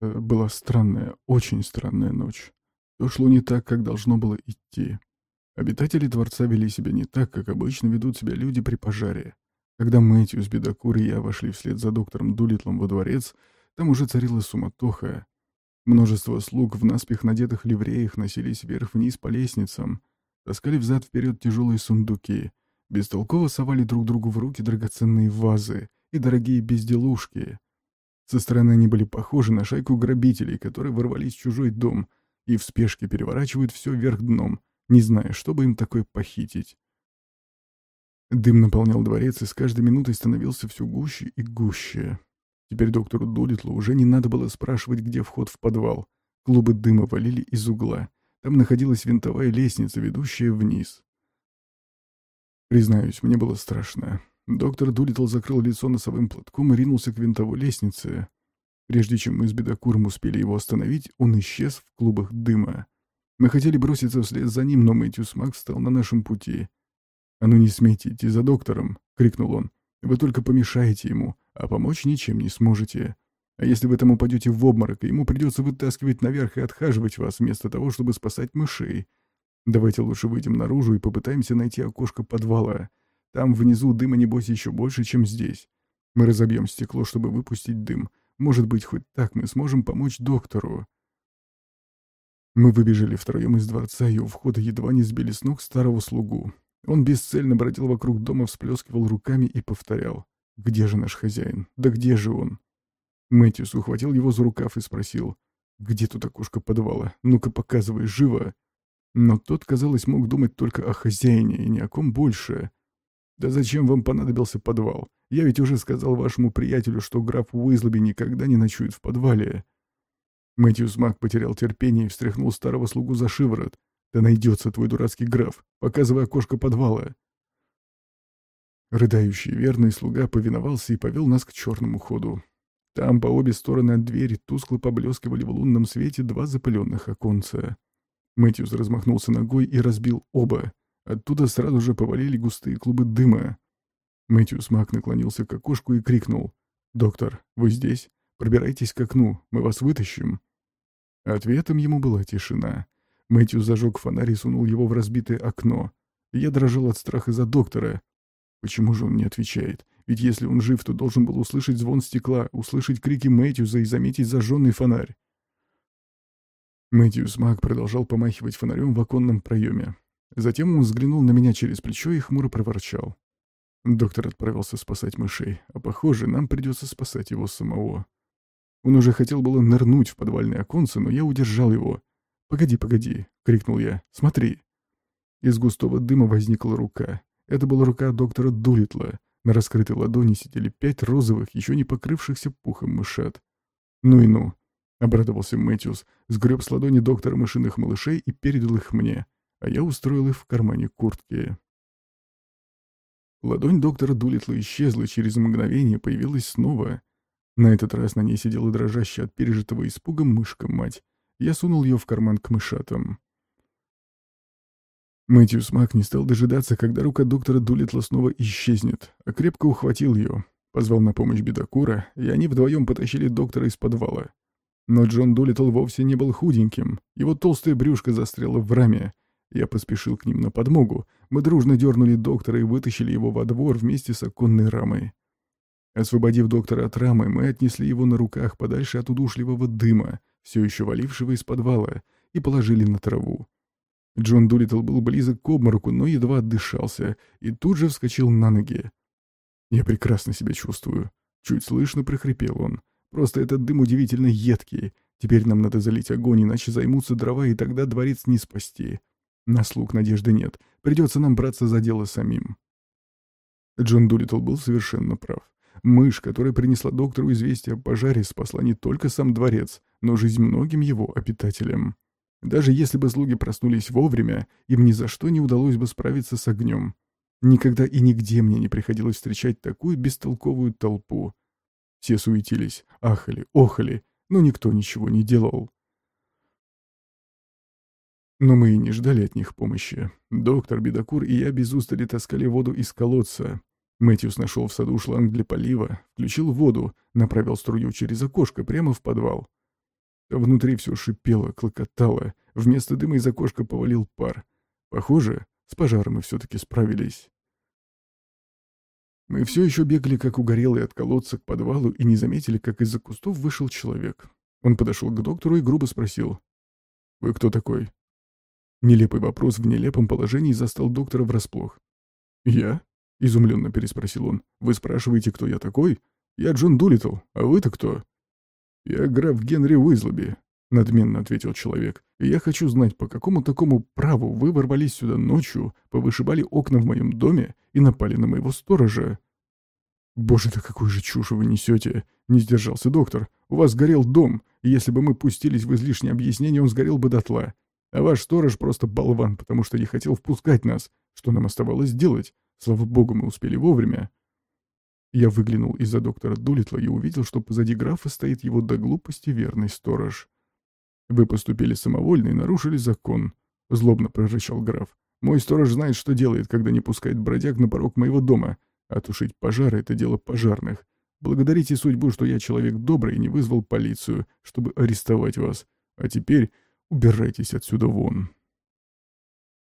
э, была странная, очень странная ночь. То шло не так, как должно было идти. Обитатели дворца вели себя не так, как обычно ведут себя люди при пожаре. Когда Мэтью с Бедокур и я вошли вслед за доктором Дулитлом во дворец, там уже царила суматоха. Множество слуг в наспех надетых ливреях носились вверх-вниз по лестницам, таскали взад-вперед тяжелые сундуки, бестолково совали друг другу в руки драгоценные вазы и дорогие безделушки. Со стороны они были похожи на шайку грабителей, которые ворвались в чужой дом и в спешке переворачивают все вверх дном, не зная, что бы им такое похитить. Дым наполнял дворец и с каждой минутой становился все гуще и гуще. Теперь доктору Дулитлу уже не надо было спрашивать, где вход в подвал. Клубы дыма валили из угла. Там находилась винтовая лестница, ведущая вниз. Признаюсь, мне было страшно. Доктор Дулитл закрыл лицо носовым платком и ринулся к винтовой лестнице. Прежде чем мы с Бедокуром успели его остановить, он исчез в клубах дыма. Мы хотели броситься вслед за ним, но Мэтью Смак встал на нашем пути. «А ну не смейте идти за доктором!» — крикнул он. «Вы только помешаете ему, а помочь ничем не сможете. А если вы там упадете в обморок, ему придется вытаскивать наверх и отхаживать вас, вместо того, чтобы спасать мышей. Давайте лучше выйдем наружу и попытаемся найти окошко подвала. Там внизу дыма, небось, еще больше, чем здесь. Мы разобьем стекло, чтобы выпустить дым. Может быть, хоть так мы сможем помочь доктору». Мы выбежали втроем из дворца, и у входа едва не сбили с ног старого слугу. Он бесцельно бродил вокруг дома, всплескивал руками и повторял. «Где же наш хозяин? Да где же он?» Мэтьюс ухватил его за рукав и спросил. «Где тут окошко подвала? Ну-ка показывай, живо!» Но тот, казалось, мог думать только о хозяине и ни о ком больше. «Да зачем вам понадобился подвал? Я ведь уже сказал вашему приятелю, что граф Уизлоби никогда не ночует в подвале». Мэтью Смак потерял терпение и встряхнул старого слугу за шиворот. «Да найдется твой дурацкий граф, показывая окошко подвала». Рыдающий верный слуга повиновался и повел нас к черному ходу. Там по обе стороны от двери тускло поблескивали в лунном свете два запыленных оконца. Мэтьюс размахнулся ногой и разбил оба. Оттуда сразу же повалили густые клубы дыма. Мэтьюс Мак наклонился к окошку и крикнул. «Доктор, вы здесь? Пробирайтесь к окну, мы вас вытащим». Ответом ему была тишина. Мэтью зажег фонарь и сунул его в разбитое окно. Я дрожал от страха за доктора. Почему же он не отвечает? Ведь если он жив, то должен был услышать звон стекла, услышать крики Мэтьюза и заметить зажженный фонарь. Мэтью Смак продолжал помахивать фонарем в оконном проеме. Затем он взглянул на меня через плечо и хмуро проворчал. Доктор отправился спасать мышей, а, похоже, нам придется спасать его самого. Он уже хотел было нырнуть в подвальное оконце, но я удержал его. «Погоди, погоди!» — крикнул я. «Смотри!» Из густого дыма возникла рука. Это была рука доктора Дулитла. На раскрытой ладони сидели пять розовых, еще не покрывшихся пухом мышат. «Ну и ну!» — обрадовался Мэтьюс, сгреб с ладони доктора мышиных малышей и передал их мне, а я устроил их в кармане куртки. Ладонь доктора Дулитла исчезла, через мгновение появилась снова. На этот раз на ней сидела дрожащая от пережитого испуга мышка-мать. Я сунул ее в карман к мышатам. Мэтью Смак не стал дожидаться, когда рука доктора Дулитла снова исчезнет, а крепко ухватил ее, позвал на помощь бедокура, и они вдвоем потащили доктора из подвала. Но Джон Дулитл вовсе не был худеньким, его толстая брюшко застряло в раме. Я поспешил к ним на подмогу, мы дружно дернули доктора и вытащили его во двор вместе с оконной рамой. Освободив доктора от рамы, мы отнесли его на руках подальше от удушливого дыма, все еще валившего из подвала, и положили на траву. Джон Дулиттл был близок к обмороку, но едва отдышался, и тут же вскочил на ноги. «Я прекрасно себя чувствую», — чуть слышно прохрипел он. «Просто этот дым удивительно едкий. Теперь нам надо залить огонь, иначе займутся дрова, и тогда дворец не спасти. На слуг надежды нет. Придется нам браться за дело самим». Джон Дулиттл был совершенно прав. Мышь, которая принесла доктору известие о пожаре, спасла не только сам дворец, но жизнь многим его обитателям. Даже если бы слуги проснулись вовремя, им ни за что не удалось бы справиться с огнем. Никогда и нигде мне не приходилось встречать такую бестолковую толпу. Все суетились, ахали, охали, но никто ничего не делал. Но мы и не ждали от них помощи. Доктор Бедокур и я без устали таскали воду из колодца, Мэтьюс нашел в саду шланг для полива, включил воду, направил струю через окошко прямо в подвал. внутри все шипело, клокотало. Вместо дыма из окошка повалил пар. Похоже, с пожаром мы все-таки справились. Мы все еще бегали, как угорелые от колодца к подвалу, и не заметили, как из-за кустов вышел человек. Он подошел к доктору и грубо спросил. «Вы кто такой?» Нелепый вопрос в нелепом положении застал доктора врасплох. «Я?» — изумленно переспросил он. «Вы спрашиваете, кто я такой? Я Джон Дулитл, а вы-то кто?» «Я граф Генри Уизлоби», — надменно ответил человек. «И я хочу знать, по какому такому праву вы ворвались сюда ночью, повышибали окна в моем доме и напали на моего сторожа?» «Боже, да какую же чушь вы несете!» — не сдержался доктор. «У вас горел дом, и если бы мы пустились в излишнее объяснение, он сгорел бы дотла. А ваш сторож просто болван, потому что не хотел впускать нас. Что нам оставалось делать? Слава богу, мы успели вовремя». Я выглянул из-за доктора Дулитла и увидел, что позади графа стоит его до глупости верный сторож. «Вы поступили самовольно и нарушили закон», — злобно прорычал граф. «Мой сторож знает, что делает, когда не пускает бродяг на порог моего дома. А тушить пожары — это дело пожарных. Благодарите судьбу, что я человек добрый и не вызвал полицию, чтобы арестовать вас. А теперь убирайтесь отсюда вон».